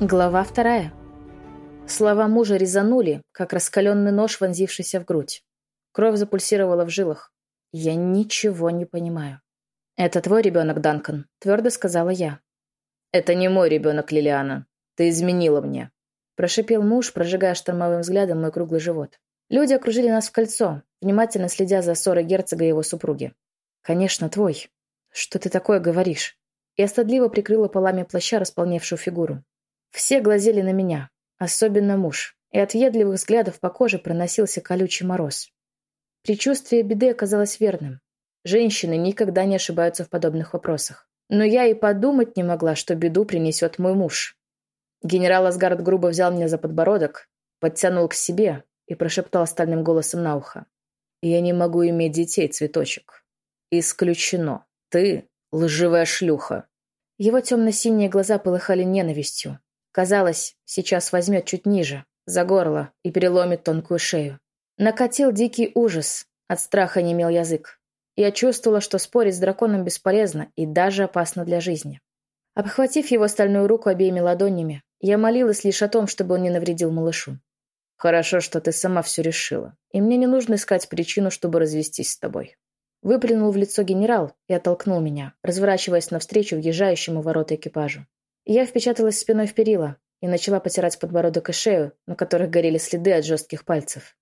Глава вторая. Слова мужа резанули, как раскаленный нож, вонзившийся в грудь. Кровь запульсировала в жилах. Я ничего не понимаю. «Это твой ребенок, Данкан», — твердо сказала я. «Это не мой ребенок, Лилиана. Ты изменила мне», — прошипел муж, прожигая штормовым взглядом мой круглый живот. Люди окружили нас в кольцо, внимательно следя за ссорой герцога и его супруги. «Конечно, твой. Что ты такое говоришь?» Я стыдливо прикрыла полами плаща располневшую фигуру. Все глазели на меня, особенно муж, и от въедливых взглядов по коже проносился колючий мороз. Причувствие беды оказалось верным. Женщины никогда не ошибаются в подобных вопросах. Но я и подумать не могла, что беду принесет мой муж. Генерал Асгард грубо взял меня за подбородок, подтянул к себе и прошептал стальным голосом на ухо. «Я не могу иметь детей, цветочек. Исключено. Ты лживая шлюха». Его темно-синие глаза полыхали ненавистью, Казалось, сейчас возьмет чуть ниже, за горло, и переломит тонкую шею. Накатил дикий ужас, от страха не имел язык. Я чувствовала, что спорить с драконом бесполезно и даже опасно для жизни. Обхватив его стальную руку обеими ладонями, я молилась лишь о том, чтобы он не навредил малышу. «Хорошо, что ты сама все решила, и мне не нужно искать причину, чтобы развестись с тобой». Выплюнул в лицо генерал и оттолкнул меня, разворачиваясь навстречу въезжающему ворота экипажу. Я впечаталась спиной в перила и начала потирать подбородок и шею, на которых горели следы от жестких пальцев.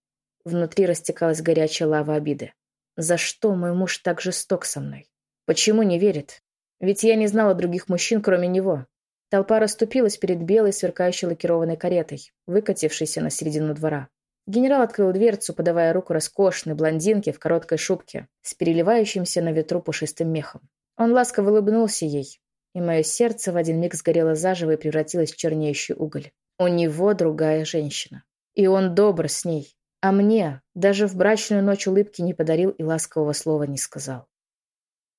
Внутри растекалась горячая лава обиды. За что мой муж так жесток со мной? Почему не верит? Ведь я не знала других мужчин, кроме него. Толпа расступилась перед белой, сверкающей лакированной каретой, выкатившейся на середину двора. Генерал открыл дверцу, подавая руку роскошной блондинке в короткой шубке с переливающимся на ветру пушистым мехом. Он ласково улыбнулся ей, и мое сердце в один миг сгорело заживо и превратилось в чернеющий уголь. У него другая женщина. И он добр с ней. А мне даже в брачную ночь улыбки не подарил и ласкового слова не сказал.